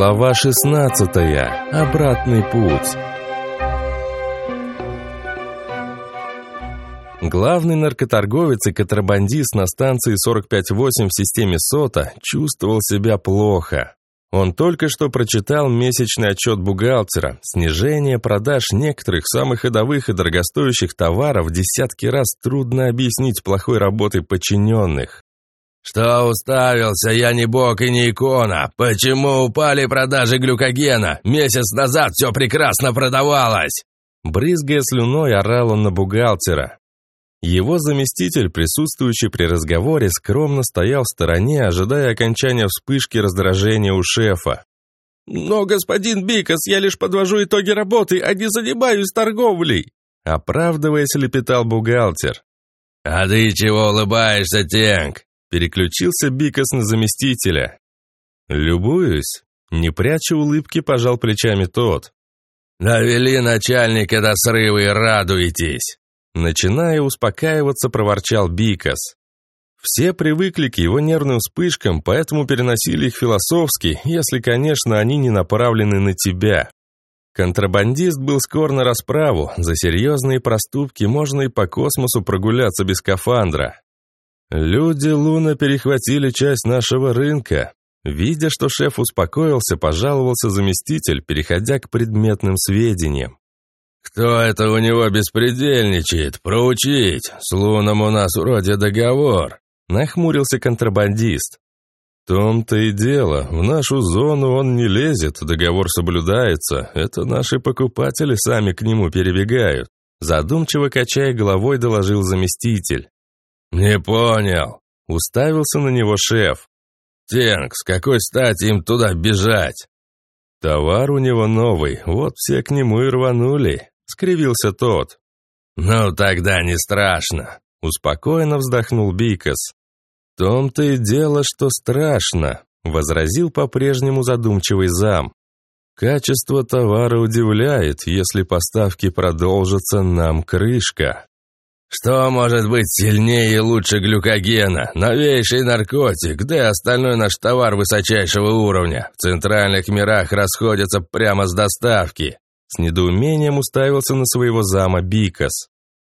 Глава 16. Обратный путь. Главный наркоторговец и контрабандист на станции 45-8 в системе СОТа чувствовал себя плохо. Он только что прочитал месячный отчет бухгалтера. Снижение продаж некоторых самых ходовых и дорогостоящих товаров десятки раз трудно объяснить плохой работой подчиненных. «Что уставился? Я не бог и не икона. Почему упали продажи глюкогена? Месяц назад все прекрасно продавалось!» Брызгая слюной, орал он на бухгалтера. Его заместитель, присутствующий при разговоре, скромно стоял в стороне, ожидая окончания вспышки раздражения у шефа. «Но, господин Бикас, я лишь подвожу итоги работы, а не занимаюсь торговлей!» Оправдываясь, лепетал бухгалтер. «А ты чего улыбаешься, Тенк?» Переключился Бикас на заместителя. «Любуюсь?» Не пряча улыбки, пожал плечами тот. «Навели начальника до срыва и радуетесь!» Начиная успокаиваться, проворчал Бикас. Все привыкли к его нервным вспышкам, поэтому переносили их философски, если, конечно, они не направлены на тебя. Контрабандист был скор на расправу, за серьезные проступки можно и по космосу прогуляться без скафандра. Люди Луна перехватили часть нашего рынка. Видя, что шеф успокоился, пожаловался заместитель, переходя к предметным сведениям. «Кто это у него беспредельничает? Проучить! С Луном у нас вроде договор!» Нахмурился контрабандист. «В том-то и дело, в нашу зону он не лезет, договор соблюдается, это наши покупатели сами к нему перебегают», задумчиво качая головой доложил заместитель. «Не понял», — уставился на него шеф. «Тенк, с какой стати им туда бежать?» «Товар у него новый, вот все к нему и рванули», — скривился тот. «Ну, тогда не страшно», — успокоенно вздохнул Бикас. «В том-то и дело, что страшно», — возразил по-прежнему задумчивый зам. «Качество товара удивляет, если поставки продолжатся, нам крышка». Что может быть сильнее и лучше глюкогена? Новейший наркотик, да и остальной наш товар высочайшего уровня. В центральных мирах расходятся прямо с доставки. С недоумением уставился на своего зама Бикас.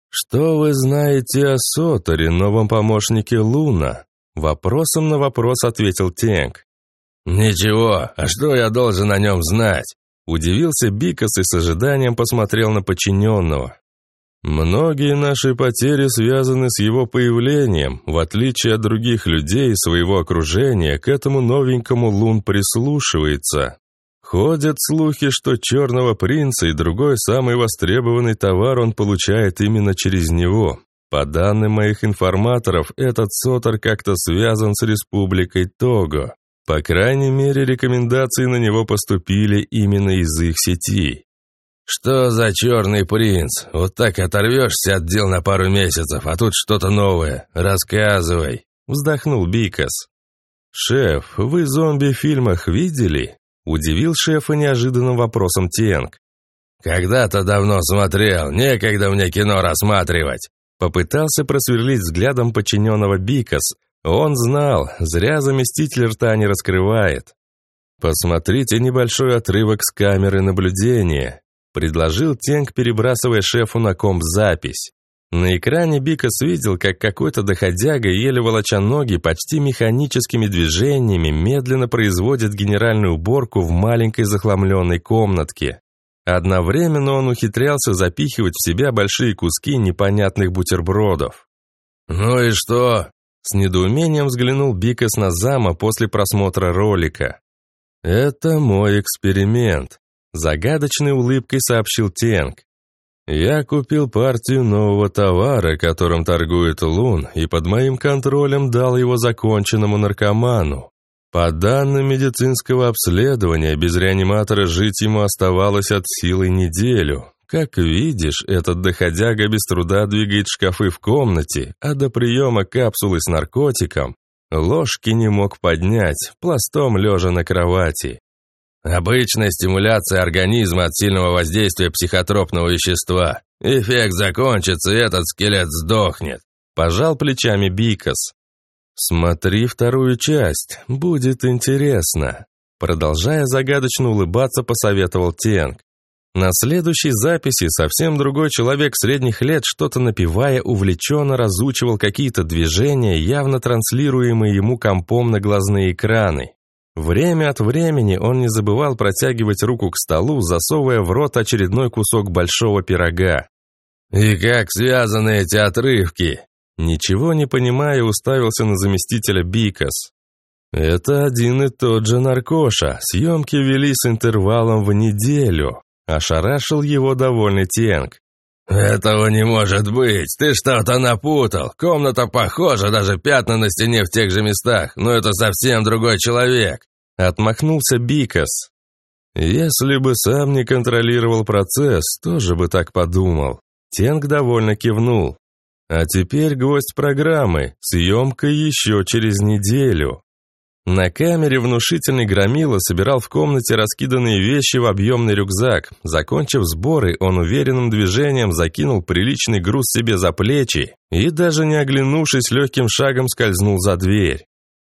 «Что вы знаете о Соторе, новом помощнике Луна?» Вопросом на вопрос ответил Тенк. «Ничего, а что я должен о нем знать?» Удивился Бикас и с ожиданием посмотрел на подчиненного. Многие наши потери связаны с его появлением. В отличие от других людей своего окружения, к этому новенькому Лун прислушивается. Ходят слухи, что черного принца и другой самый востребованный товар он получает именно через него. По данным моих информаторов, этот сотор как-то связан с республикой Того. По крайней мере, рекомендации на него поступили именно из их сети. «Что за черный принц? Вот так оторвешься от дел на пару месяцев, а тут что-то новое. Рассказывай!» Вздохнул Бикас. «Шеф, вы зомби в фильмах видели?» Удивил шефа неожиданным вопросом Тенг. «Когда-то давно смотрел, некогда мне кино рассматривать!» Попытался просверлить взглядом подчиненного Бикас. Он знал, зря заместитель рта не раскрывает. Посмотрите небольшой отрывок с камеры наблюдения. Предложил Тенг, перебрасывая шефу на комп запись. На экране Бикас видел, как какой-то доходяга, еле волоча ноги, почти механическими движениями медленно производит генеральную уборку в маленькой захламленной комнатке. Одновременно он ухитрялся запихивать в себя большие куски непонятных бутербродов. «Ну и что?» С недоумением взглянул Бикас на зама после просмотра ролика. «Это мой эксперимент. Загадочной улыбкой сообщил Тенг. «Я купил партию нового товара, которым торгует Лун, и под моим контролем дал его законченному наркоману. По данным медицинского обследования, без реаниматора жить ему оставалось от силы неделю. Как видишь, этот доходяга без труда двигает шкафы в комнате, а до приема капсулы с наркотиком ложки не мог поднять, пластом лежа на кровати. Обычная стимуляция организма от сильного воздействия психотропного вещества. Эффект закончится, и этот скелет сдохнет. Пожал плечами Бикас. Смотри вторую часть, будет интересно. Продолжая загадочно улыбаться, посоветовал Тенг. На следующей записи совсем другой человек средних лет, что-то напевая, увлеченно разучивал какие-то движения, явно транслируемые ему компом на глазные экраны. Время от времени он не забывал протягивать руку к столу, засовывая в рот очередной кусок большого пирога. «И как связаны эти отрывки?» Ничего не понимая, уставился на заместителя Бикас. «Это один и тот же наркоша. Съемки вели с интервалом в неделю», – ошарашил его довольный Тенг. «Этого не может быть! Ты что-то напутал! Комната похожа, даже пятна на стене в тех же местах, но это совсем другой человек!» Отмахнулся Бикас. «Если бы сам не контролировал процесс, тоже бы так подумал». Тенг довольно кивнул. «А теперь гость программы, съемка еще через неделю». На камере внушительный громила собирал в комнате раскиданные вещи в объемный рюкзак. Закончив сборы, он уверенным движением закинул приличный груз себе за плечи и, даже не оглянувшись, легким шагом скользнул за дверь.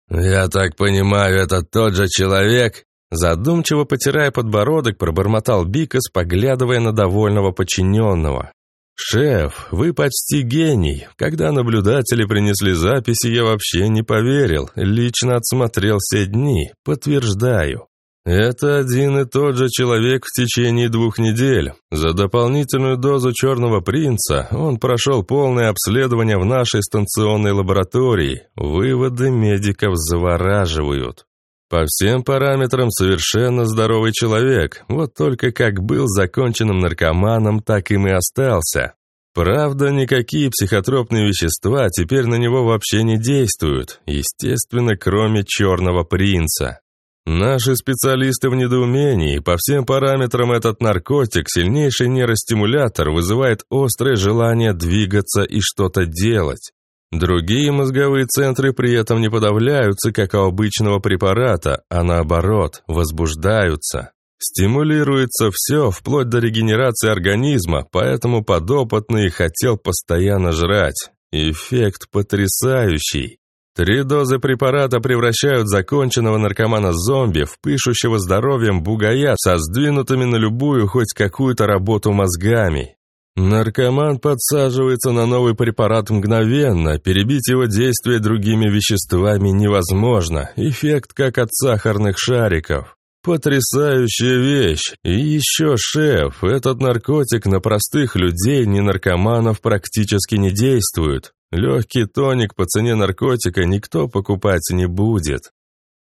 «Я так понимаю, это тот же человек?» Задумчиво потирая подбородок, пробормотал Бикас, поглядывая на довольного подчиненного. «Шеф, вы почти гений. Когда наблюдатели принесли записи, я вообще не поверил. Лично отсмотрел все дни. Подтверждаю. Это один и тот же человек в течение двух недель. За дополнительную дозу черного принца он прошел полное обследование в нашей станционной лаборатории. Выводы медиков завораживают. По всем параметрам совершенно здоровый человек, вот только как был законченным наркоманом, так им и остался. Правда, никакие психотропные вещества теперь на него вообще не действуют, естественно, кроме черного принца. Наши специалисты в недоумении, по всем параметрам этот наркотик, сильнейший нейростимулятор, вызывает острое желание двигаться и что-то делать. Другие мозговые центры при этом не подавляются, как у обычного препарата, а наоборот, возбуждаются. Стимулируется все, вплоть до регенерации организма, поэтому подопытный хотел постоянно жрать. Эффект потрясающий. Три дозы препарата превращают законченного наркомана-зомби в пышущего здоровьем бугая со сдвинутыми на любую хоть какую-то работу мозгами. Наркоман подсаживается на новый препарат мгновенно, перебить его действие другими веществами невозможно, эффект как от сахарных шариков. Потрясающая вещь. И еще, шеф, этот наркотик на простых людей, не наркоманов, практически не действует. Легкий тоник по цене наркотика никто покупать не будет.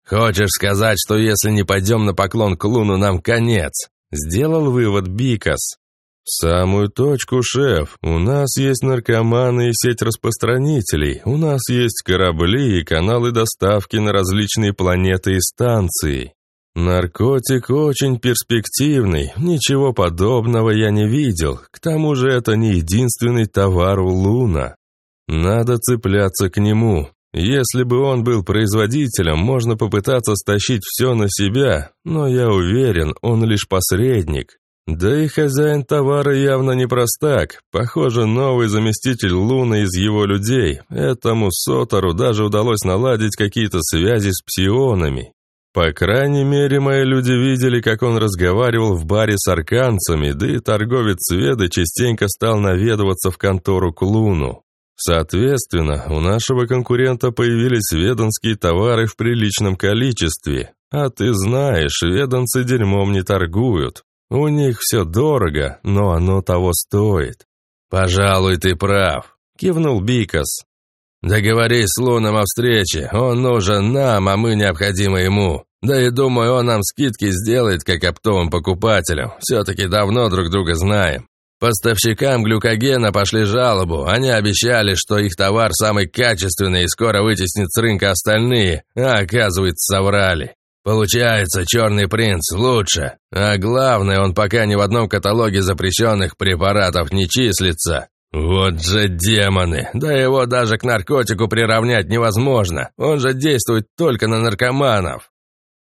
«Хочешь сказать, что если не пойдем на поклон к Луну, нам конец?» Сделал вывод Бикас самую точку, шеф. У нас есть наркоманы и сеть распространителей. У нас есть корабли и каналы доставки на различные планеты и станции. Наркотик очень перспективный, ничего подобного я не видел. К тому же это не единственный товар у Луна. Надо цепляться к нему. Если бы он был производителем, можно попытаться стащить все на себя, но я уверен, он лишь посредник. Да и хозяин товара явно не простак. Похоже, новый заместитель Луны из его людей. Этому Сотору даже удалось наладить какие-то связи с псионами. По крайней мере, мои люди видели, как он разговаривал в баре с арканцами, да и торговец Веды частенько стал наведываться в контору к Луну. Соответственно, у нашего конкурента появились веданские товары в приличном количестве. А ты знаешь, веданцы дерьмом не торгуют. У них все дорого, но оно того стоит. «Пожалуй, ты прав», — кивнул Бикас. «Договорись с Луном о встрече. Он нужен нам, а мы необходимы ему. Да и думаю, он нам скидки сделает, как оптовым покупателям. Все-таки давно друг друга знаем. Поставщикам глюкогена пошли жалобу. Они обещали, что их товар самый качественный и скоро вытеснит с рынка остальные, а оказывается, соврали. Получается, черный принц лучше. А главное, он пока ни в одном каталоге запрещенных препаратов не числится. Вот же демоны! Да его даже к наркотику приравнять невозможно. Он же действует только на наркоманов.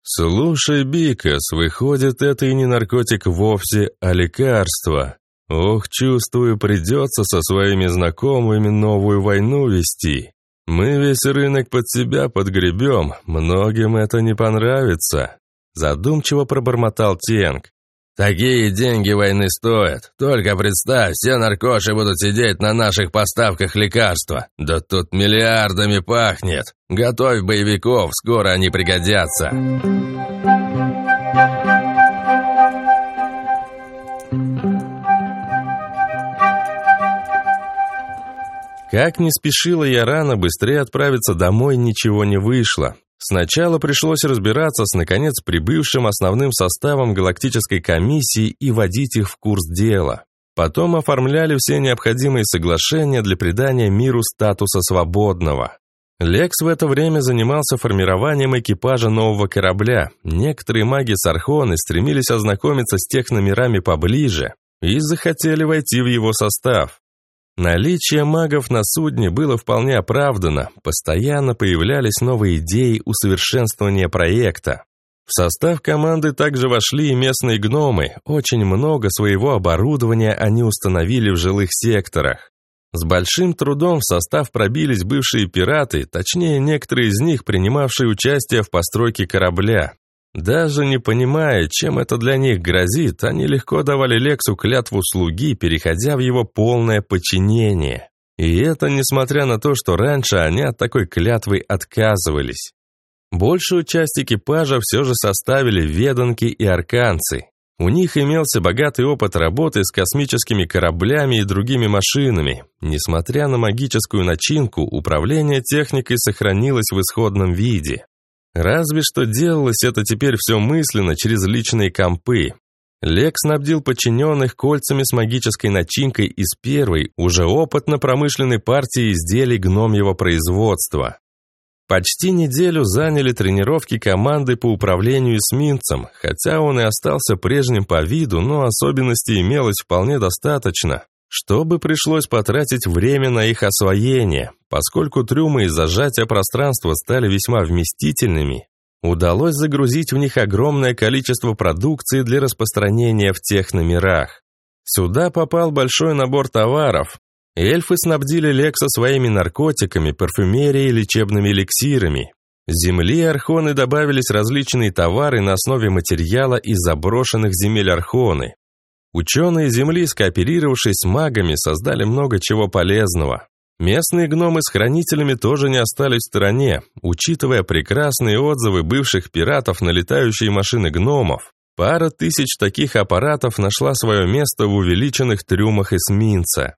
Слушай, Бикас, выходит, это и не наркотик вовсе, а лекарство. Ох, чувствую, придется со своими знакомыми новую войну вести. Мы весь рынок под себя подгребем, многим это не понравится. Задумчиво пробормотал Тенг. Такие деньги войны стоят. Только представь, все наркоши будут сидеть на наших поставках лекарства. Да тут миллиардами пахнет. Готовь боевиков, скоро они пригодятся. Как не спешила я рано, быстрее отправиться домой ничего не вышло. Сначала пришлось разбираться с, наконец, прибывшим основным составом галактической комиссии и вводить их в курс дела. Потом оформляли все необходимые соглашения для придания миру статуса свободного. Лекс в это время занимался формированием экипажа нового корабля. Некоторые маги Сархоны стремились ознакомиться с техномирами поближе и захотели войти в его состав. Наличие магов на судне было вполне оправдано, постоянно появлялись новые идеи усовершенствования проекта. В состав команды также вошли и местные гномы, очень много своего оборудования они установили в жилых секторах. С большим трудом в состав пробились бывшие пираты, точнее некоторые из них, принимавшие участие в постройке корабля. Даже не понимая, чем это для них грозит, они легко давали Лексу клятву слуги, переходя в его полное подчинение. И это несмотря на то, что раньше они от такой клятвы отказывались. Большую часть экипажа все же составили веданки и арканцы. У них имелся богатый опыт работы с космическими кораблями и другими машинами. Несмотря на магическую начинку, управление техникой сохранилось в исходном виде. Разве что делалось это теперь все мысленно через личные компы. Лек снабдил подчиненных кольцами с магической начинкой из первой, уже опытно-промышленной партии изделий гномьего производства. Почти неделю заняли тренировки команды по управлению эсминцем, хотя он и остался прежним по виду, но особенностей имелось вполне достаточно, чтобы пришлось потратить время на их освоение, поскольку трюмы и зажатия пространства стали весьма вместительными, удалось загрузить в них огромное количество продукции для распространения в тех номерах. Сюда попал большой набор товаров. Эльфы снабдили Лекса своими наркотиками, парфюмерией и лечебными эликсирами. Земли Архоны добавились различные товары на основе материала из заброшенных земель Архоны. Ученые Земли, скооперировавшись магами, создали много чего полезного. Местные гномы с хранителями тоже не остались в стороне, учитывая прекрасные отзывы бывших пиратов на летающие машины гномов. Пара тысяч таких аппаратов нашла свое место в увеличенных трюмах эсминца.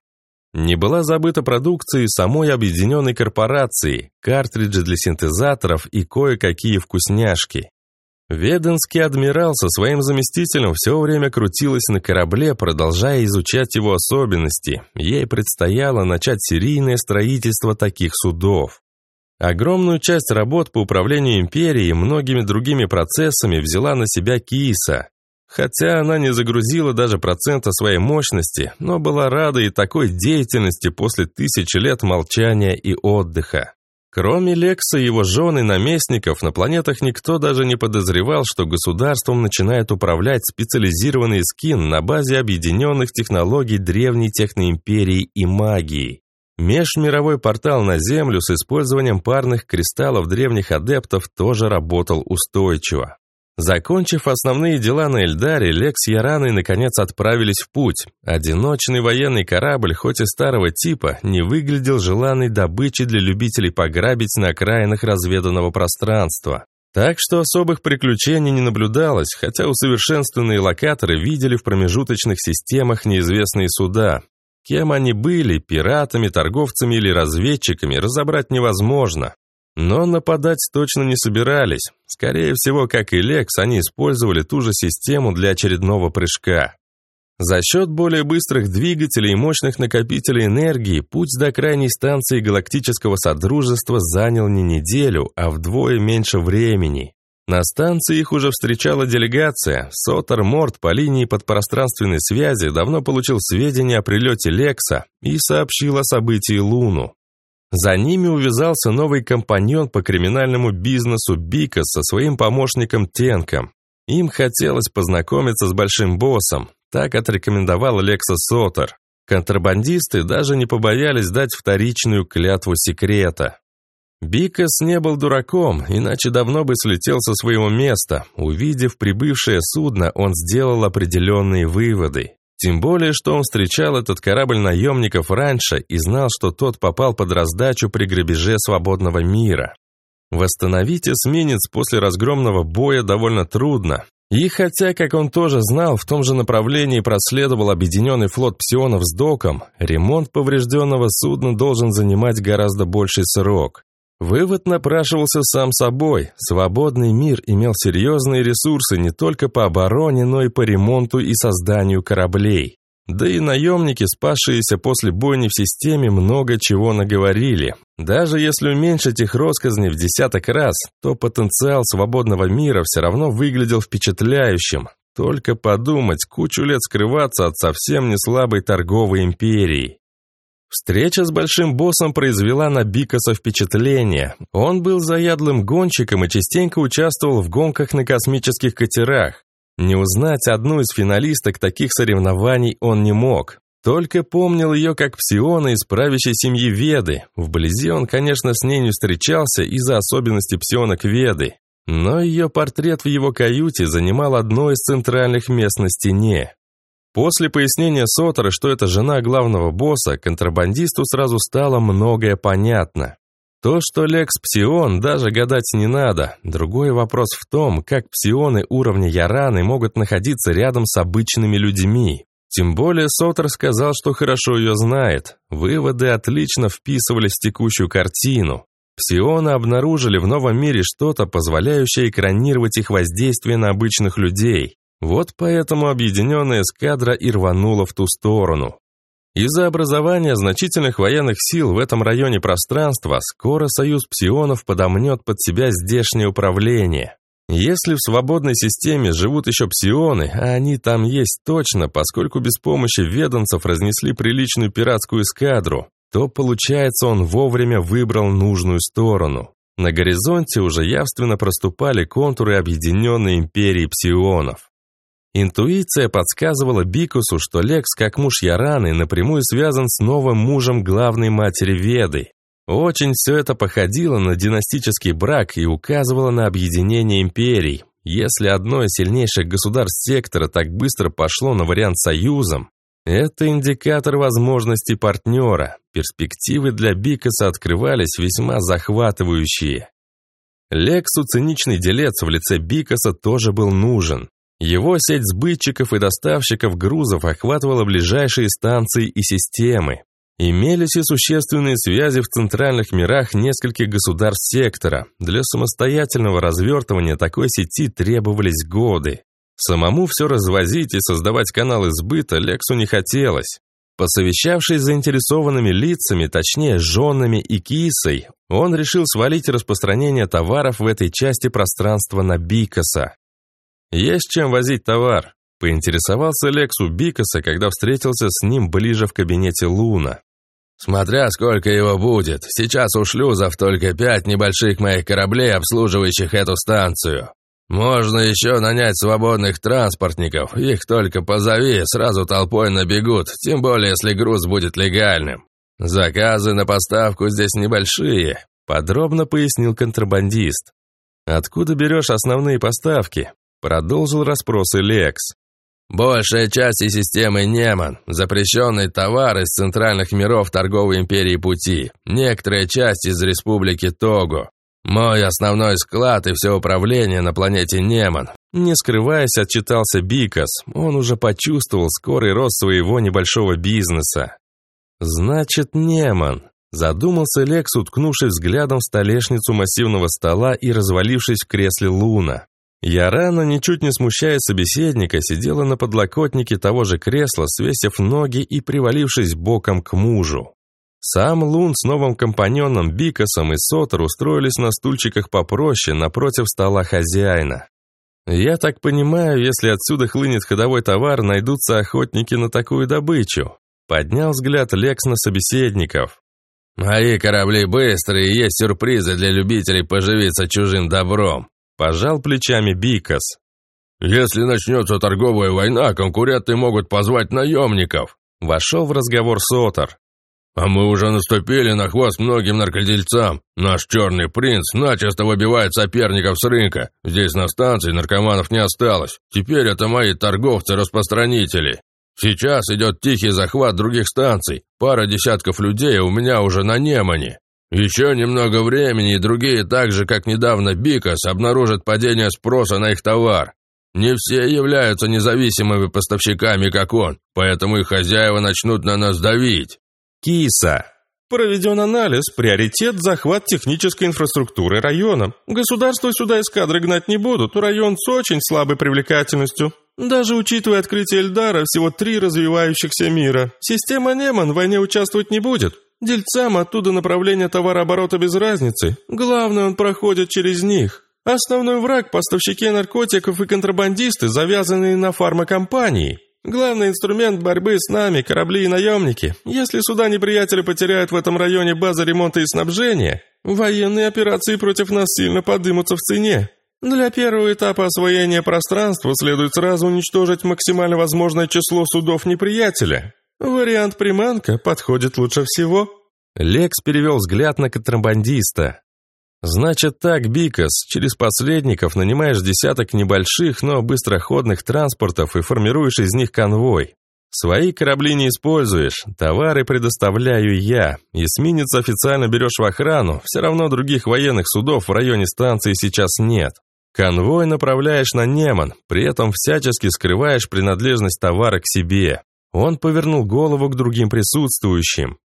Не была забыта продукция самой объединенной корпорации, картриджи для синтезаторов и кое-какие вкусняшки. Веденский адмирал со своим заместителем все время крутилась на корабле, продолжая изучать его особенности. Ей предстояло начать серийное строительство таких судов. Огромную часть работ по управлению империей и многими другими процессами взяла на себя Киса. Хотя она не загрузила даже процента своей мощности, но была рада и такой деятельности после тысячи лет молчания и отдыха. Кроме Лекса и его жены наместников, на планетах никто даже не подозревал, что государством начинает управлять специализированный скин на базе объединенных технологий древней техноимперии и магии. Межмировой портал на Землю с использованием парных кристаллов древних адептов тоже работал устойчиво. Закончив основные дела на Эльдаре, Лекс и Яраной наконец отправились в путь. Одиночный военный корабль, хоть и старого типа, не выглядел желанной добычей для любителей пограбить на окраинах разведанного пространства. Так что особых приключений не наблюдалось, хотя усовершенствованные локаторы видели в промежуточных системах неизвестные суда. Кем они были, пиратами, торговцами или разведчиками, разобрать невозможно. Но нападать точно не собирались. Скорее всего, как и Лекс, они использовали ту же систему для очередного прыжка. За счет более быстрых двигателей и мощных накопителей энергии путь до крайней станции Галактического Содружества занял не неделю, а вдвое меньше времени. На станции их уже встречала делегация. Сотер Морт по линии подпространственной связи давно получил сведения о прилете Лекса и сообщил о событии Луну. За ними увязался новый компаньон по криминальному бизнесу Бикас со своим помощником Тенком. Им хотелось познакомиться с большим боссом, так отрекомендовал Лекса Сотер. Контрабандисты даже не побоялись дать вторичную клятву секрета. Бикас не был дураком, иначе давно бы слетел со своего места. Увидев прибывшее судно, он сделал определенные выводы. Тем более, что он встречал этот корабль наемников раньше и знал, что тот попал под раздачу при грабеже свободного мира. Восстановить эсминец после разгромного боя довольно трудно. И хотя, как он тоже знал, в том же направлении проследовал объединенный флот псионов с доком, ремонт поврежденного судна должен занимать гораздо больший срок. Вывод напрашивался сам собой. Свободный мир имел серьезные ресурсы не только по обороне, но и по ремонту и созданию кораблей. Да и наемники, спасшиеся после бойни в системе, много чего наговорили. Даже если уменьшить их россказни в десяток раз, то потенциал свободного мира все равно выглядел впечатляющим. Только подумать, кучу лет скрываться от совсем не слабой торговой империи. Встреча с большим боссом произвела на Бикоса впечатление. Он был заядлым гонщиком и частенько участвовал в гонках на космических катерах. Не узнать одну из финалисток таких соревнований он не мог. Только помнил ее как псиона из правящей семьи Веды. Вблизи он, конечно, с ней не встречался из-за особенностей псионок Веды. Но ее портрет в его каюте занимал одно из центральных мест на стене. После пояснения Сотора, что это жена главного босса, контрабандисту сразу стало многое понятно. То, что Лекс Псион, даже гадать не надо. Другой вопрос в том, как псионы уровня Яраны могут находиться рядом с обычными людьми. Тем более Сотер сказал, что хорошо ее знает. Выводы отлично вписывались в текущую картину. Псионы обнаружили в новом мире что-то, позволяющее экранировать их воздействие на обычных людей. Вот поэтому объединенная эскадра и рванула в ту сторону. Из-за образования значительных военных сил в этом районе пространства скоро союз псионов подомнет под себя здешнее управление. Если в свободной системе живут еще псионы, а они там есть точно, поскольку без помощи веданцев разнесли приличную пиратскую эскадру, то, получается, он вовремя выбрал нужную сторону. На горизонте уже явственно проступали контуры объединенной империи псионов. Интуиция подсказывала Бикусу, что Лекс, как муж Яраны, напрямую связан с новым мужем главной матери Веды. Очень все это походило на династический брак и указывало на объединение империй. Если одно из сильнейших государств сектора так быстро пошло на вариант союзом, это индикатор возможностей партнера. Перспективы для Бикоса открывались весьма захватывающие. Лексу циничный делец в лице Бикоса тоже был нужен. Его сеть сбытчиков и доставщиков грузов охватывала ближайшие станции и системы. Имелись и существенные связи в центральных мирах нескольких государств сектора. Для самостоятельного развертывания такой сети требовались годы. Самому все развозить и создавать каналы сбыта Лексу не хотелось. Посовещавшись с заинтересованными лицами, точнее, женами и кисой, он решил свалить распространение товаров в этой части пространства на Бикоса. «Есть чем возить товар», — поинтересовался Лекс у Бикоса, когда встретился с ним ближе в кабинете Луна. «Смотря сколько его будет. Сейчас у шлюзов только пять небольших моих кораблей, обслуживающих эту станцию. Можно еще нанять свободных транспортников. Их только позови, сразу толпой набегут, тем более если груз будет легальным. Заказы на поставку здесь небольшие», — подробно пояснил контрабандист. «Откуда берешь основные поставки?» Продолжил расспросы Лекс. Большая часть и системы Неман, запрещенный товар из центральных миров торговой империи пути, некоторая часть из республики Того. Мой основной склад и все управление на планете Неман. Не скрываясь, отчитался Бикас. Он уже почувствовал скорый рост своего небольшого бизнеса. Значит, Неман. Задумался Лекс, уткнувшись взглядом в столешницу массивного стола и развалившись в кресле Луна. Ярана, ничуть не смущая собеседника, сидела на подлокотнике того же кресла, свесив ноги и привалившись боком к мужу. Сам Лун с новым компаньоном Бикосом и Сотер устроились на стульчиках попроще напротив стола хозяина. «Я так понимаю, если отсюда хлынет ходовой товар, найдутся охотники на такую добычу», поднял взгляд Лекс на собеседников. «Мои корабли быстрые, есть сюрпризы для любителей поживиться чужим добром», Пожал плечами Бикас. «Если начнется торговая война, конкуренты могут позвать наемников», вошел в разговор Сотор. «А мы уже наступили на хвост многим наркодельцам. Наш черный принц начисто выбивает соперников с рынка. Здесь на станции наркоманов не осталось. Теперь это мои торговцы-распространители. Сейчас идет тихий захват других станций. Пара десятков людей у меня уже на Немане. Еще немного времени, и другие, так же, как недавно Бикос, обнаружат падение спроса на их товар. Не все являются независимыми поставщиками, как он, поэтому их хозяева начнут на нас давить. Киса. Проведен анализ, приоритет – захват технической инфраструктуры района. Государство сюда эскадры гнать не будут, район с очень слабой привлекательностью. Даже учитывая открытие Эльдара, всего три развивающихся мира. Система Неман в войне участвовать не будет. Дельцам оттуда направление товарооборота без разницы. Главное, он проходит через них. Основной враг – поставщики наркотиков и контрабандисты, завязанные на фармакомпании. Главный инструмент борьбы с нами – корабли и наемники. Если суда неприятеля потеряют в этом районе базы ремонта и снабжения, военные операции против нас сильно подымутся в цене. Для первого этапа освоения пространства следует сразу уничтожить максимально возможное число судов неприятеля. Вариант приманка подходит лучше всего. Лекс перевел взгляд на контрабандиста. «Значит так, Бикос, через посредников нанимаешь десяток небольших, но быстроходных транспортов и формируешь из них конвой. Свои корабли не используешь, товары предоставляю я. Эсминец официально берешь в охрану, все равно других военных судов в районе станции сейчас нет. Конвой направляешь на Неман, при этом всячески скрываешь принадлежность товара к себе. Он повернул голову к другим присутствующим.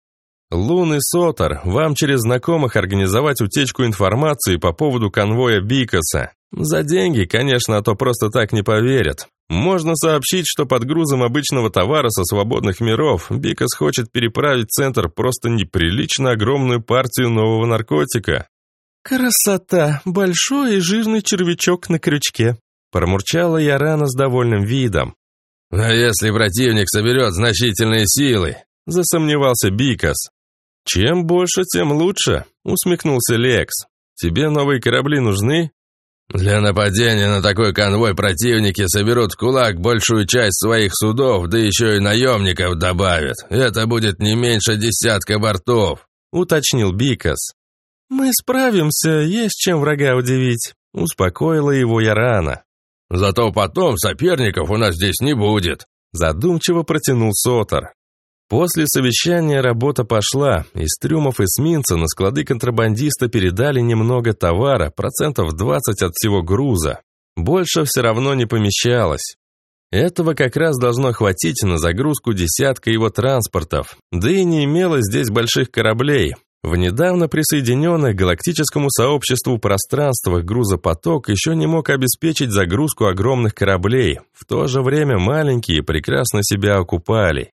«Лун и Сотор, вам через знакомых организовать утечку информации по поводу конвоя Бикоса. За деньги, конечно, а то просто так не поверят. Можно сообщить, что под грузом обычного товара со свободных миров Бикос хочет переправить в центр просто неприлично огромную партию нового наркотика. «Красота! Большой и жирный червячок на крючке!» Промурчала я рано с довольным видом. «А если противник соберет значительные силы?» Засомневался Бикос. «Чем больше, тем лучше», усмехнулся Лекс. «Тебе новые корабли нужны?» «Для нападения на такой конвой противники соберут в кулак большую часть своих судов, да еще и наемников добавят. Это будет не меньше десятка бортов», уточнил Бикос. «Мы справимся, есть чем врага удивить», — успокоила его Ярана. «Зато потом соперников у нас здесь не будет», — задумчиво протянул Сотор. После совещания работа пошла. Из трюмов эсминца на склады контрабандиста передали немного товара, процентов 20 от всего груза. Больше все равно не помещалось. Этого как раз должно хватить на загрузку десятка его транспортов. Да и не имелось здесь больших кораблей. В недавно присоединенных галактическому сообществу пространствах грузопоток еще не мог обеспечить загрузку огромных кораблей, в то же время маленькие прекрасно себя окупали.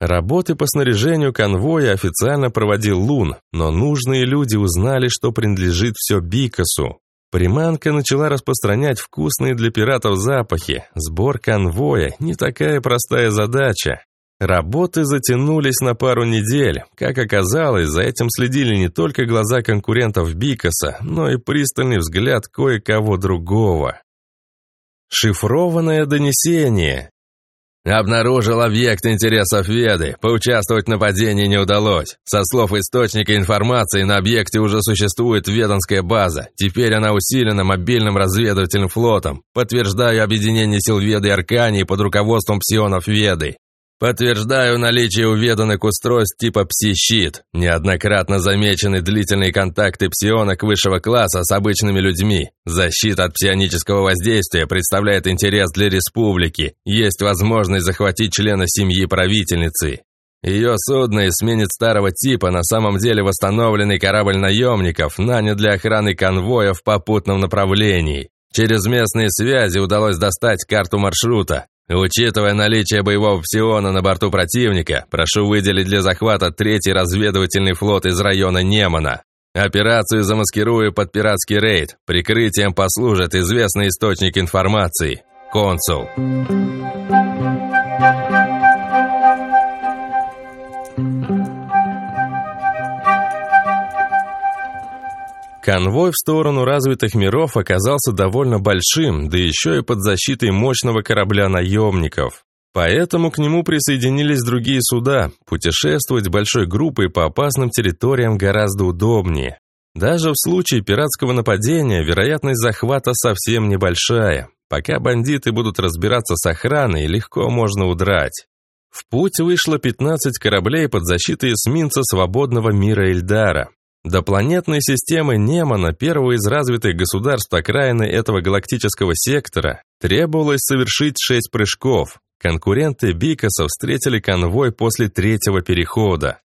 Работы по снаряжению конвоя официально проводил Лун, но нужные люди узнали, что принадлежит все Бикосу. Приманка начала распространять вкусные для пиратов запахи. Сбор конвоя – не такая простая задача. Работы затянулись на пару недель. Как оказалось, за этим следили не только глаза конкурентов Бикоса, но и пристальный взгляд кое-кого другого. Шифрованное донесение. Обнаружил объект интересов Веды. Поучаствовать в нападении не удалось. Со слов источника информации, на объекте уже существует веданская база. Теперь она усилена мобильным разведывательным флотом. Подтверждаю объединение сил Веды и Аркании под руководством псионов Веды. Подтверждаю наличие уведанных устройств типа «Пси-щит». Неоднократно замечены длительные контакты псионок высшего класса с обычными людьми. Защита от псионического воздействия представляет интерес для республики. Есть возможность захватить члена семьи правительницы. Ее судно сменит старого типа, на самом деле восстановленный корабль наемников, нанят для охраны конвоя в попутном направлении. Через местные связи удалось достать карту маршрута. Учитывая наличие боевого псиона на борту противника, прошу выделить для захвата третий разведывательный флот из района Немана. Операцию замаскирую под пиратский рейд. Прикрытием послужит известный источник информации. Консул. Конвой в сторону развитых миров оказался довольно большим, да еще и под защитой мощного корабля наемников. Поэтому к нему присоединились другие суда. Путешествовать большой группой по опасным территориям гораздо удобнее. Даже в случае пиратского нападения вероятность захвата совсем небольшая. Пока бандиты будут разбираться с охраной, легко можно удрать. В путь вышло 15 кораблей под защитой эсминца свободного мира Эльдара. До планетной системы Немана, первого из развитых государств окраины этого галактического сектора, требовалось совершить шесть прыжков. Конкуренты Бикоса встретили конвой после третьего перехода.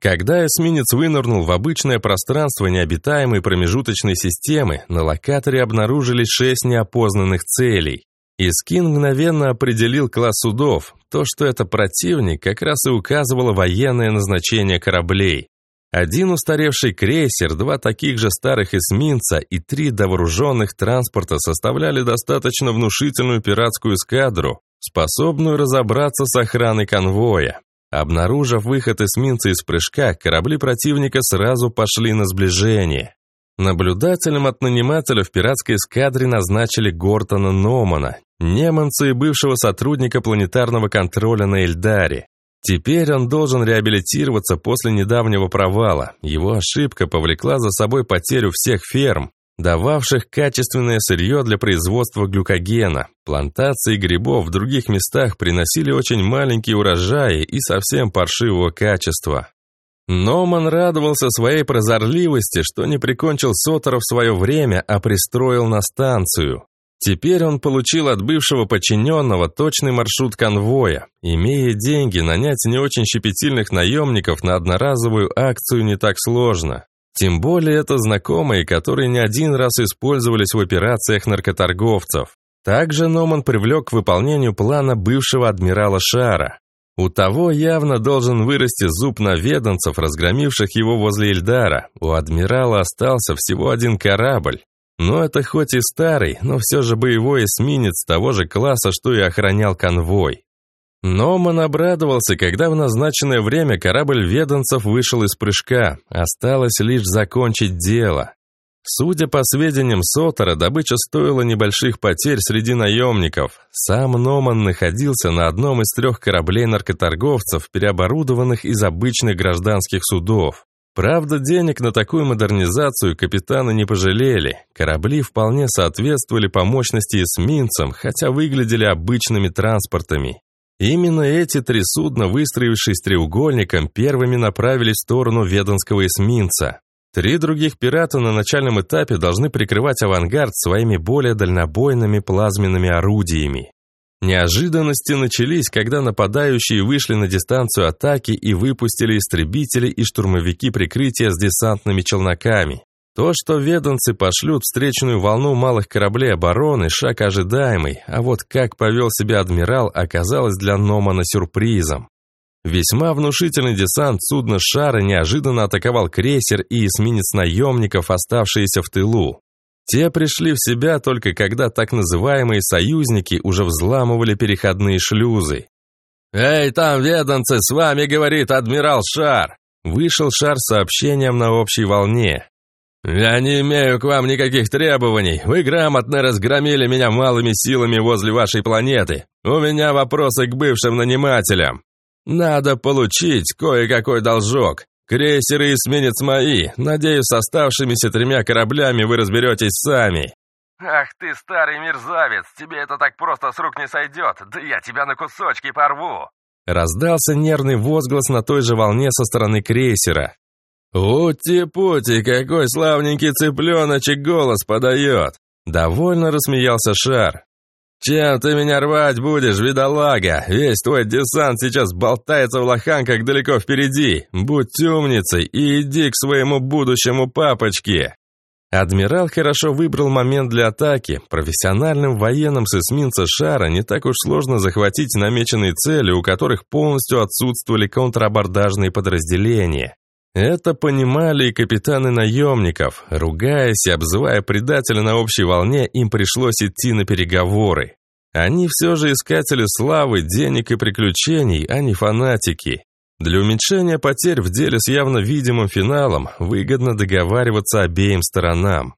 Когда эсминец вынырнул в обычное пространство необитаемой промежуточной системы, на локаторе обнаружились шесть неопознанных целей. Искин мгновенно определил класс судов. То, что это противник, как раз и указывало военное назначение кораблей. Один устаревший крейсер, два таких же старых эсминца и три довооруженных транспорта составляли достаточно внушительную пиратскую эскадру, способную разобраться с охраной конвоя. Обнаружив выход эсминца из прыжка, корабли противника сразу пошли на сближение. Наблюдателем от нанимателя в пиратской эскадре назначили Гортона Номана, неманца и бывшего сотрудника планетарного контроля на Эльдаре. Теперь он должен реабилитироваться после недавнего провала. Его ошибка повлекла за собой потерю всех ферм, дававших качественное сырье для производства глюкогена. Плантации грибов в других местах приносили очень маленькие урожаи и совсем паршивого качества. Номан радовался своей прозорливости, что не прикончил Сотора в свое время, а пристроил на станцию. Теперь он получил от бывшего подчиненного точный маршрут конвоя. Имея деньги, нанять не очень щепетильных наемников на одноразовую акцию не так сложно. Тем более это знакомые, которые не один раз использовались в операциях наркоторговцев. Также Номан привлек к выполнению плана бывшего адмирала Шара. У того явно должен вырасти зуб на веданцев, разгромивших его возле Эльдара. У адмирала остался всего один корабль. Но это хоть и старый, но все же боевой эсминец того же класса, что и охранял конвой. Номан обрадовался, когда в назначенное время корабль веданцев вышел из прыжка. Осталось лишь закончить дело. Судя по сведениям Сотора, добыча стоила небольших потерь среди наемников. Сам Номан находился на одном из трех кораблей наркоторговцев, переоборудованных из обычных гражданских судов. Правда, денег на такую модернизацию капитаны не пожалели. Корабли вполне соответствовали по мощности эсминцам, хотя выглядели обычными транспортами. Именно эти три судна, выстроившись треугольником, первыми направились в сторону веданского эсминца. Три других пирата на начальном этапе должны прикрывать авангард своими более дальнобойными плазменными орудиями. Неожиданности начались, когда нападающие вышли на дистанцию атаки и выпустили истребители и штурмовики прикрытия с десантными челноками. То, что веданцы пошлют встречную волну малых кораблей обороны, шаг ожидаемый, а вот как повел себя адмирал, оказалось для Номана сюрпризом. Весьма внушительный десант судна «Шара» неожиданно атаковал крейсер и эсминец наемников, оставшиеся в тылу. Те пришли в себя только когда так называемые союзники уже взламывали переходные шлюзы. «Эй, там, веданцы, с вами говорит адмирал Шар!» Вышел Шар с сообщением на общей волне. «Я не имею к вам никаких требований. Вы грамотно разгромили меня малыми силами возле вашей планеты. У меня вопросы к бывшим нанимателям. Надо получить кое-какой должок. Крейсер и эсминец мои. Надеюсь, с оставшимися тремя кораблями вы разберетесь сами». «Ах ты, старый мерзавец, тебе это так просто с рук не сойдет, да я тебя на кусочки порву!» Раздался нервный возглас на той же волне со стороны крейсера. «Ути-пути, какой славненький цыпленочек голос подает!» Довольно рассмеялся Шар. «Чем ты меня рвать будешь, видолага? Весь твой десант сейчас болтается в лоханках далеко впереди. Будь умницей и иди к своему будущему папочке!» Адмирал хорошо выбрал момент для атаки. Профессиональным военным с эсминца Шара не так уж сложно захватить намеченные цели, у которых полностью отсутствовали контрабордажные подразделения. Это понимали и капитаны наемников. Ругаясь и обзывая предателя на общей волне, им пришлось идти на переговоры. Они все же искатели славы, денег и приключений, а не фанатики. Для уменьшения потерь в деле с явно видимым финалом выгодно договариваться обеим сторонам.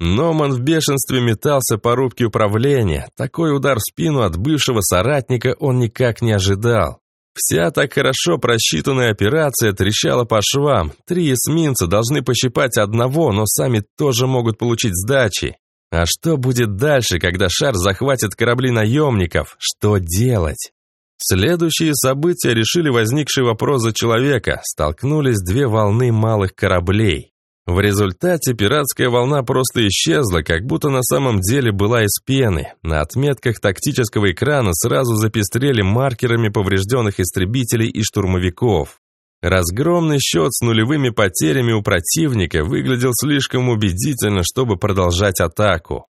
Номан в бешенстве метался по рубке управления. Такой удар в спину от бывшего соратника он никак не ожидал. Вся так хорошо просчитанная операция трещала по швам. Три эсминца должны пощипать одного, но сами тоже могут получить сдачи. А что будет дальше, когда шар захватит корабли наемников? Что делать? Следующие события решили возникший вопрос за человека. Столкнулись две волны малых кораблей. В результате пиратская волна просто исчезла, как будто на самом деле была из пены. На отметках тактического экрана сразу запестрели маркерами поврежденных истребителей и штурмовиков. Разгромный счет с нулевыми потерями у противника выглядел слишком убедительно, чтобы продолжать атаку.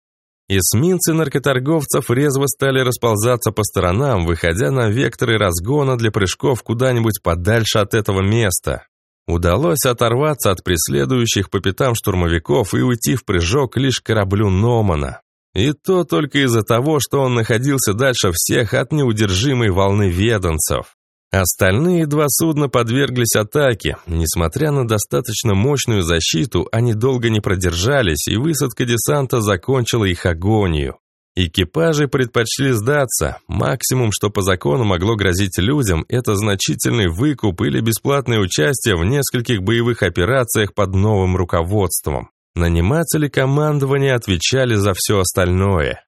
Эсминцы наркоторговцев резво стали расползаться по сторонам, выходя на векторы разгона для прыжков куда-нибудь подальше от этого места. Удалось оторваться от преследующих по пятам штурмовиков и уйти в прыжок лишь кораблю Номана. И то только из-за того, что он находился дальше всех от неудержимой волны веданцев. Остальные два судна подверглись атаке. Несмотря на достаточно мощную защиту, они долго не продержались, и высадка десанта закончила их агонию. Экипажи предпочли сдаться. Максимум, что по закону могло грозить людям, это значительный выкуп или бесплатное участие в нескольких боевых операциях под новым руководством. Наниматели командования отвечали за все остальное.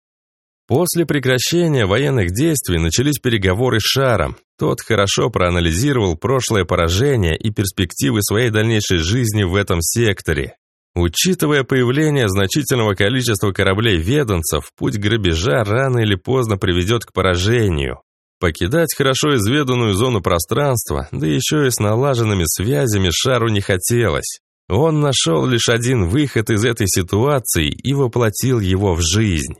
После прекращения военных действий начались переговоры с Шаром. Тот хорошо проанализировал прошлое поражение и перспективы своей дальнейшей жизни в этом секторе. Учитывая появление значительного количества кораблей-веданцев, путь грабежа рано или поздно приведет к поражению. Покидать хорошо изведанную зону пространства, да еще и с налаженными связями Шару не хотелось. Он нашел лишь один выход из этой ситуации и воплотил его в жизнь.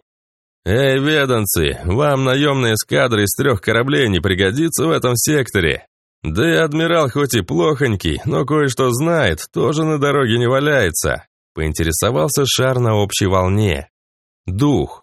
«Эй, веданцы, вам наемная эскадра из трех кораблей не пригодится в этом секторе. Да и адмирал хоть и плохонький, но кое-что знает, тоже на дороге не валяется. Поинтересовался шар на общей волне. Дух.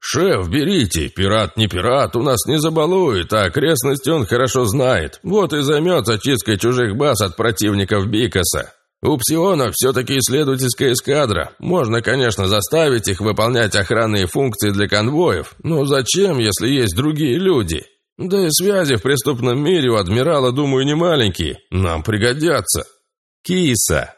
«Шеф, берите, пират не пират, у нас не забалует, а окрестности он хорошо знает. Вот и займется чисткой чужих баз от противников Бикоса. У Псиона все-таки исследовательская эскадра. Можно, конечно, заставить их выполнять охранные функции для конвоев, но зачем, если есть другие люди?» Да и связи в преступном мире у адмирала, думаю, не маленькие. Нам пригодятся. Киса.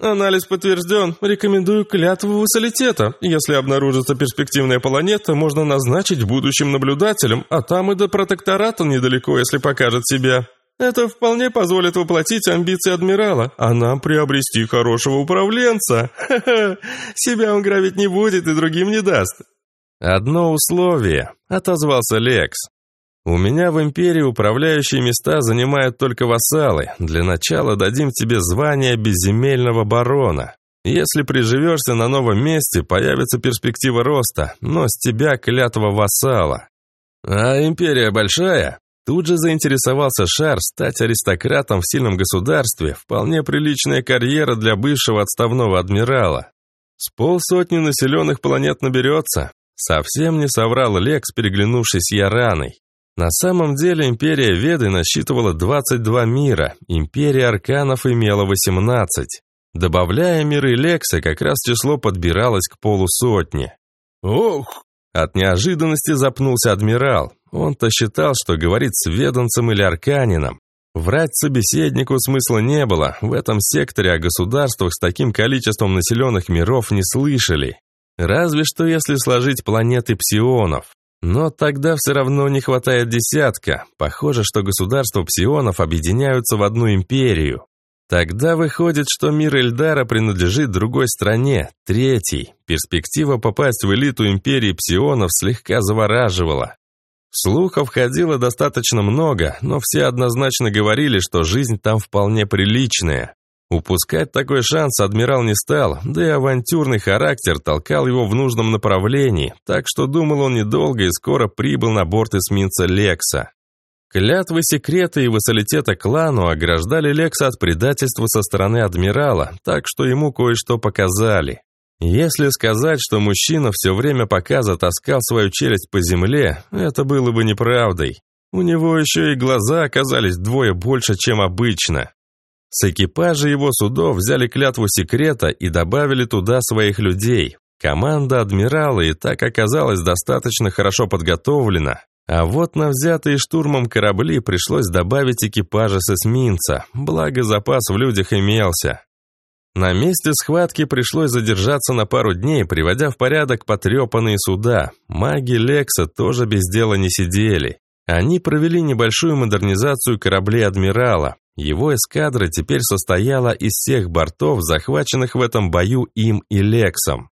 Анализ подтвержден. Рекомендую клятву вассалитета. Если обнаружится перспективная планета, можно назначить будущим наблюдателем, а там и до протектората недалеко, если покажет себя. Это вполне позволит воплотить амбиции адмирала, а нам приобрести хорошего управленца. Ха-ха, себя он грабить не будет и другим не даст. «Одно условие», — отозвался Лекс. У меня в империи управляющие места занимают только вассалы. Для начала дадим тебе звание безземельного барона. Если приживешься на новом месте, появится перспектива роста, но с тебя клятва вассала. А империя большая? Тут же заинтересовался Шар стать аристократом в сильном государстве, вполне приличная карьера для бывшего отставного адмирала. С полсотни населенных планет наберется. Совсем не соврал Лекс, переглянувшись с Яраной. На самом деле империя Веды насчитывала 22 мира, империя Арканов имела 18. Добавляя миры Лекса, как раз число подбиралось к полусотни. «Ох!» От неожиданности запнулся адмирал. Он-то считал, что говорит с веданцем или арканином. Врать собеседнику смысла не было. В этом секторе о государствах с таким количеством населенных миров не слышали. Разве что если сложить планеты псионов. Но тогда все равно не хватает десятка. Похоже, что государства псионов объединяются в одну империю. Тогда выходит, что мир Эльдара принадлежит другой стране, третьей. Перспектива попасть в элиту империи псионов слегка завораживала. Слухов ходило достаточно много, но все однозначно говорили, что жизнь там вполне приличная. Упускать такой шанс адмирал не стал, да и авантюрный характер толкал его в нужном направлении, так что думал он недолго и скоро прибыл на борт эсминца Лекса. Клятвы секрета и вассалитета клану ограждали Лекса от предательства со стороны адмирала, так что ему кое-что показали. Если сказать, что мужчина все время показа таскал свою челюсть по земле, это было бы неправдой. У него еще и глаза оказались двое больше, чем обычно. С экипажа его судов взяли клятву секрета и добавили туда своих людей. Команда адмирала и так оказалась достаточно хорошо подготовлена. А вот на взятые штурмом корабли пришлось добавить экипажа с эсминца, благо запас в людях имелся. На месте схватки пришлось задержаться на пару дней, приводя в порядок потрепанные суда. Маги Лекса тоже без дела не сидели. Они провели небольшую модернизацию кораблей адмирала. Его эскадра теперь состояла из всех бортов, захваченных в этом бою им и Лексом.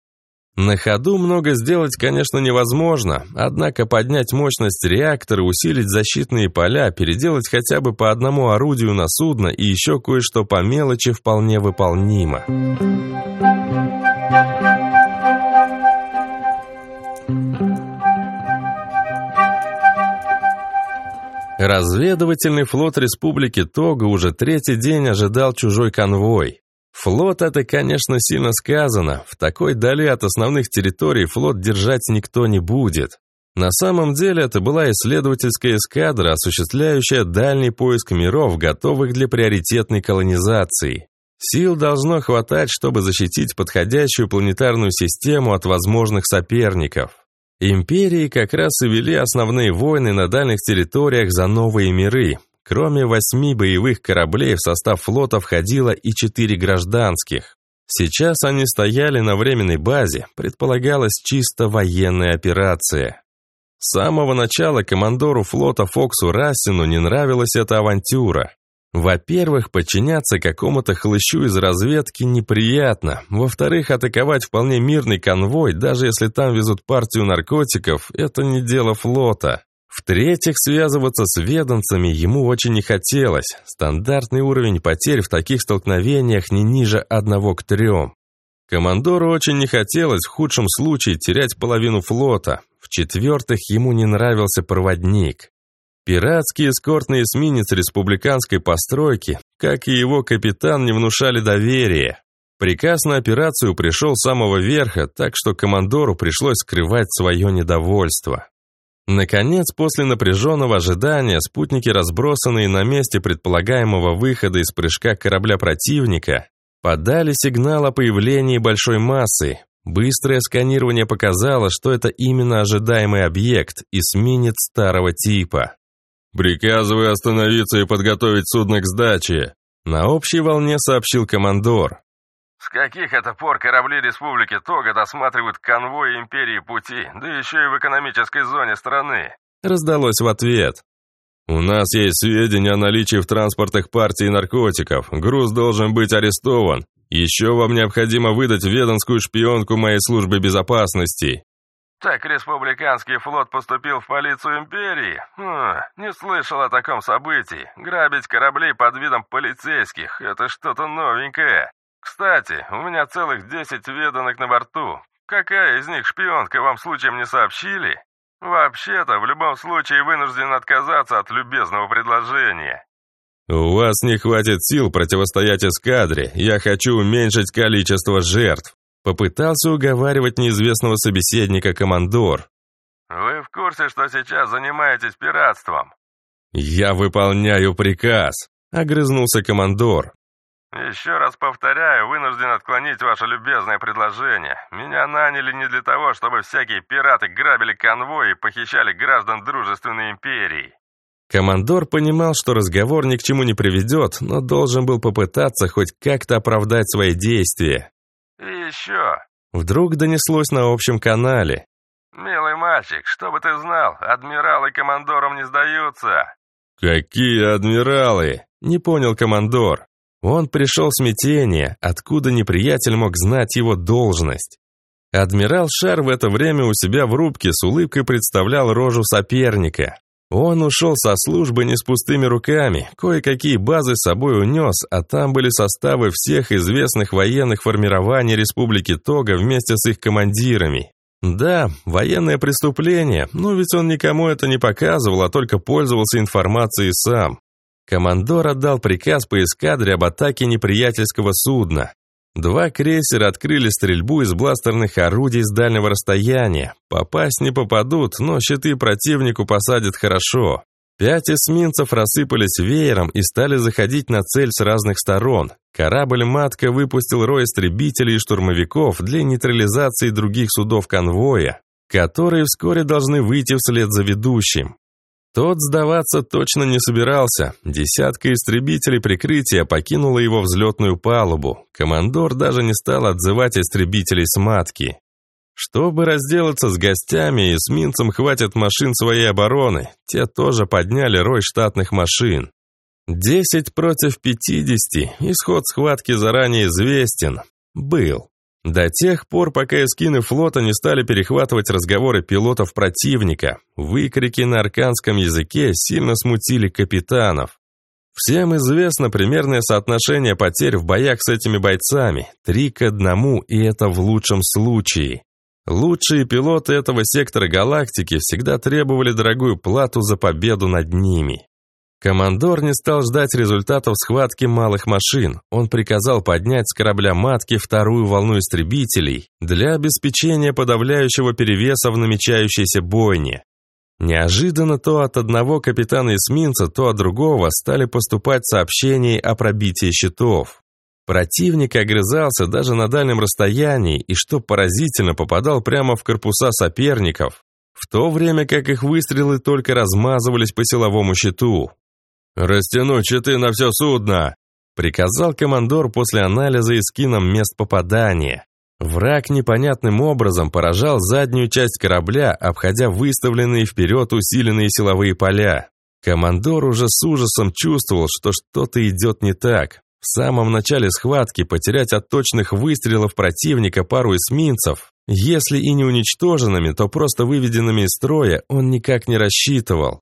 На ходу много сделать, конечно, невозможно, однако поднять мощность реактора, усилить защитные поля, переделать хотя бы по одному орудию на судно и еще кое-что по мелочи вполне выполнимо. Разведывательный флот Республики Того уже третий день ожидал чужой конвой. Флот это, конечно, сильно сказано. В такой дали от основных территорий флот держать никто не будет. На самом деле это была исследовательская эскадра, осуществляющая дальний поиск миров, готовых для приоритетной колонизации. Сил должно хватать, чтобы защитить подходящую планетарную систему от возможных соперников. Империи как раз и вели основные войны на дальних территориях за новые миры, Кроме восьми боевых кораблей в состав флота входило и четыре гражданских. Сейчас они стояли на временной базе, предполагалась чисто военная операция. С самого начала командору флота Фоксу Рассину не нравилась эта авантюра. Во-первых, подчиняться какому-то хлыщу из разведки неприятно. Во-вторых, атаковать вполне мирный конвой, даже если там везут партию наркотиков, это не дело флота. В-третьих, связываться с ведомцами ему очень не хотелось. Стандартный уровень потерь в таких столкновениях не ниже одного к трем. Командору очень не хотелось в худшем случае терять половину флота. В-четвертых, ему не нравился проводник. Пиратский эскортный эсминец республиканской постройки, как и его капитан, не внушали доверия. Приказ на операцию пришел с самого верха, так что командору пришлось скрывать свое недовольство. Наконец, после напряженного ожидания, спутники, разбросанные на месте предполагаемого выхода из прыжка корабля противника, подали сигнал о появлении большой массы. Быстрое сканирование показало, что это именно ожидаемый объект, эсминец старого типа. «Приказываю остановиться и подготовить судно к сдаче», на общей волне сообщил командор. С каких это пор корабли Республики Тога досматривают конвой Империи Пути, да еще и в экономической зоне страны? Раздалось в ответ. У нас есть сведения о наличии в транспортах партии наркотиков. Груз должен быть арестован. Еще вам необходимо выдать ведомскую шпионку моей службы безопасности. Так республиканский флот поступил в полицию империи? Хм, не слышал о таком событии. Грабить корабли под видом полицейских – это что-то новенькое. Кстати, у меня целых десять веданок на борту. Какая из них шпионка вам случаем не сообщили? Вообще-то, в любом случае вынужден отказаться от любезного предложения. У вас не хватит сил противостоять эскадре. Я хочу уменьшить количество жертв. Попытался уговаривать неизвестного собеседника командор. Вы в курсе, что сейчас занимаетесь пиратством? Я выполняю приказ, огрызнулся командор. «Еще раз повторяю, вынужден отклонить ваше любезное предложение. Меня наняли не для того, чтобы всякие пираты грабили конвои и похищали граждан дружественной империи». Командор понимал, что разговор ни к чему не приведет, но должен был попытаться хоть как-то оправдать свои действия. «И еще...» Вдруг донеслось на общем канале. «Милый мальчик, чтобы ты знал, адмиралы командорам не сдаются». «Какие адмиралы?» — не понял командор. Он пришел в смятение, откуда неприятель мог знать его должность. Адмирал Шар в это время у себя в рубке с улыбкой представлял рожу соперника. Он ушел со службы не с пустыми руками, кое-какие базы с собой унес, а там были составы всех известных военных формирований Республики Тога вместе с их командирами. Да, военное преступление, но ведь он никому это не показывал, а только пользовался информацией сам. Командор отдал приказ по эскадре об атаке неприятельского судна. Два крейсера открыли стрельбу из бластерных орудий с дальнего расстояния. Попасть не попадут, но щиты противнику посадят хорошо. Пять эсминцев рассыпались веером и стали заходить на цель с разных сторон. Корабль «Матка» выпустил рой истребителей и штурмовиков для нейтрализации других судов конвоя, которые вскоре должны выйти вслед за ведущим. Тот сдаваться точно не собирался. Десятка истребителей прикрытия покинула его взлетную палубу. Командор даже не стал отзывать истребителей с матки. Чтобы разделаться с гостями, эсминцам хватит машин своей обороны. Те тоже подняли рой штатных машин. Десять против пятидесяти. Исход схватки заранее известен. Был. До тех пор, пока эскины флота не стали перехватывать разговоры пилотов противника, выкрики на арканском языке сильно смутили капитанов. Всем известно примерное соотношение потерь в боях с этими бойцами – три к одному, и это в лучшем случае. Лучшие пилоты этого сектора галактики всегда требовали дорогую плату за победу над ними. Командор не стал ждать результатов схватки малых машин. Он приказал поднять с корабля «Матки» вторую волну истребителей для обеспечения подавляющего перевеса в намечающейся бойне. Неожиданно то от одного капитана эсминца, то от другого стали поступать сообщения о пробитии щитов. Противник огрызался даже на дальнем расстоянии и, что поразительно, попадал прямо в корпуса соперников, в то время как их выстрелы только размазывались по силовому щиту. «Растянуть щиты на все судно!» приказал командор после анализа и скином мест попадания. Враг непонятным образом поражал заднюю часть корабля, обходя выставленные вперед усиленные силовые поля. Командор уже с ужасом чувствовал, что что-то идет не так. В самом начале схватки потерять от точных выстрелов противника пару эсминцев, если и не уничтоженными, то просто выведенными из строя, он никак не рассчитывал.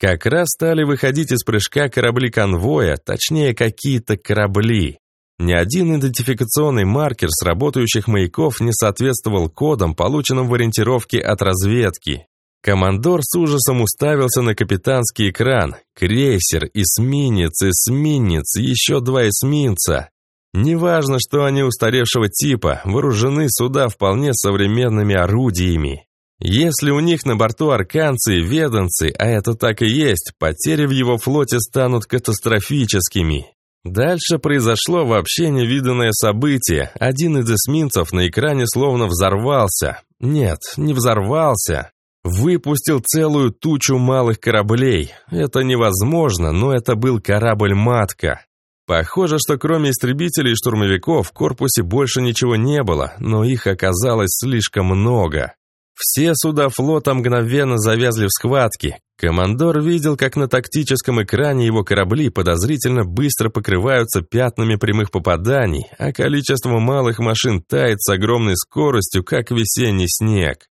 Как раз стали выходить из прыжка корабли конвоя, точнее какие-то корабли. Ни один идентификационный маркер с работающих маяков не соответствовал кодам, полученным в ориентировке от разведки. Командор с ужасом уставился на капитанский экран. Крейсер, эсминец, эсминец, еще два эсминца. Неважно, что они устаревшего типа, вооружены суда вполне современными орудиями. Если у них на борту арканцы и веданцы, а это так и есть, потери в его флоте станут катастрофическими. Дальше произошло вообще невиданное событие. Один из эсминцев на экране словно взорвался. Нет, не взорвался. Выпустил целую тучу малых кораблей. Это невозможно, но это был корабль-матка. Похоже, что кроме истребителей и штурмовиков в корпусе больше ничего не было, но их оказалось слишком много. Все суда флота мгновенно завязли в схватке. Командор видел, как на тактическом экране его корабли подозрительно быстро покрываются пятнами прямых попаданий, а количество малых машин тает с огромной скоростью, как весенний снег.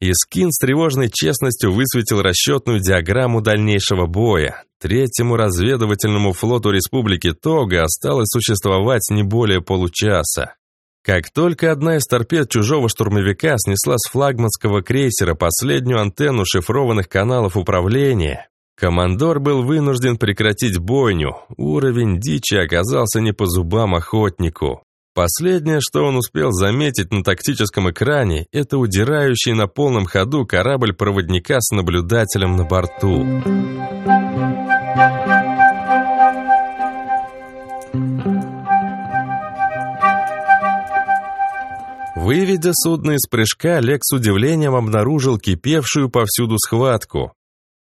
Искин с тревожной честностью высветил расчетную диаграмму дальнейшего боя. Третьему разведывательному флоту Республики Тога осталось существовать не более получаса. Как только одна из торпед чужого штурмовика снесла с флагманского крейсера последнюю антенну шифрованных каналов управления, командор был вынужден прекратить бойню. Уровень дичи оказался не по зубам охотнику. Последнее, что он успел заметить на тактическом экране, это удирающий на полном ходу корабль проводника с наблюдателем на борту. Выведя судно из прыжка, Олег с удивлением обнаружил кипевшую повсюду схватку.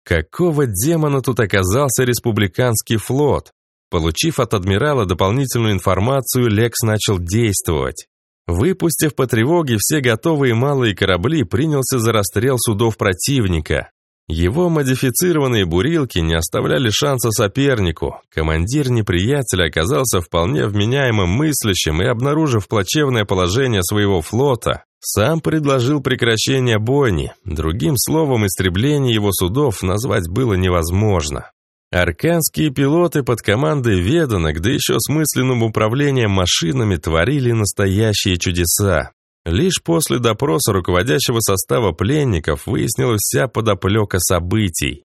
Какого демона тут оказался республиканский флот? Получив от адмирала дополнительную информацию, Лекс начал действовать. Выпустив по тревоге все готовые малые корабли, принялся за расстрел судов противника. Его модифицированные бурилки не оставляли шанса сопернику. Командир неприятеля оказался вполне вменяемым мыслящим и, обнаружив плачевное положение своего флота, сам предложил прекращение бойни. Другим словом, истребление его судов назвать было невозможно. Арканские пилоты под командой Веданок, да еще с мысленным управлением машинами, творили настоящие чудеса. Лишь после допроса руководящего состава пленников выяснилась вся подоплека событий.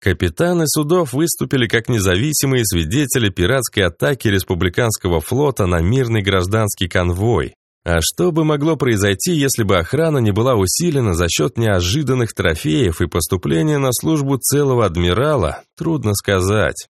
Капитаны судов выступили как независимые свидетели пиратской атаки республиканского флота на мирный гражданский конвой. А что бы могло произойти, если бы охрана не была усилена за счет неожиданных трофеев и поступления на службу целого адмирала, трудно сказать.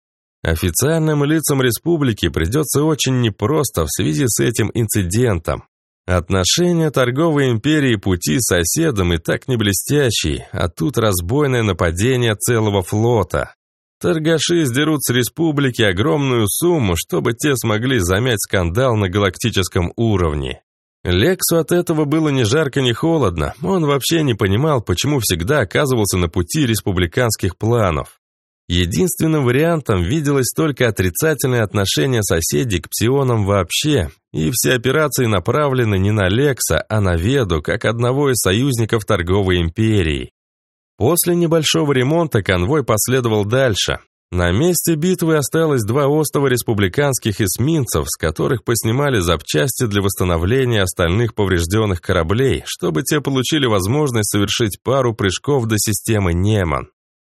Официальным лицам республики придется очень непросто в связи с этим инцидентом. Отношения торговой империи пути с соседом и так не блестящие, а тут разбойное нападение целого флота. Торгаши сдерут с республики огромную сумму, чтобы те смогли замять скандал на галактическом уровне. Лексу от этого было ни жарко, ни холодно. Он вообще не понимал, почему всегда оказывался на пути республиканских планов. Единственным вариантом виделось только отрицательное отношение соседей к псионам вообще, и все операции направлены не на Лекса, а на Веду, как одного из союзников торговой империи. После небольшого ремонта конвой последовал дальше. На месте битвы осталось два острова республиканских эсминцев, с которых поснимали запчасти для восстановления остальных поврежденных кораблей, чтобы те получили возможность совершить пару прыжков до системы Неман.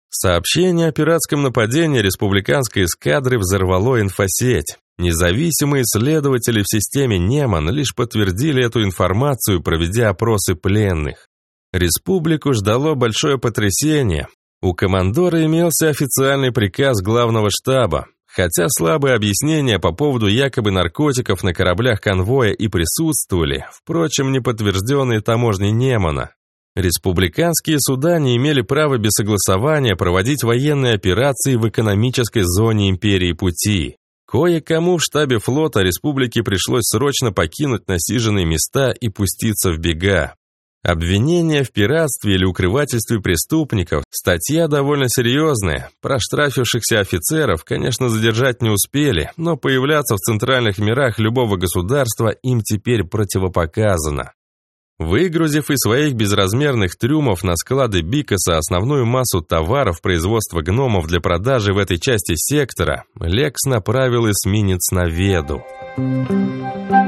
Сообщение о пиратском нападении республиканской эскадры взорвало инфосеть. Независимые исследователи в системе Неман лишь подтвердили эту информацию, проведя опросы пленных. Республику ждало большое потрясение. У командора имелся официальный приказ главного штаба. Хотя слабые объяснения по поводу якобы наркотиков на кораблях конвоя и присутствовали, впрочем, не подтвержденные таможней Немана. Республиканские суда не имели права без согласования проводить военные операции в экономической зоне империи пути. Кое-кому в штабе флота республики пришлось срочно покинуть насиженные места и пуститься в бега. Обвинение в пиратстве или укрывательстве преступников – статья довольно серьезная. Проштрафившихся офицеров, конечно, задержать не успели, но появляться в центральных мирах любого государства им теперь противопоказано. Выгрузив из своих безразмерных трюмов на склады Бикоса основную массу товаров производства гномов для продажи в этой части сектора, Лекс направил эсминец на Веду. You.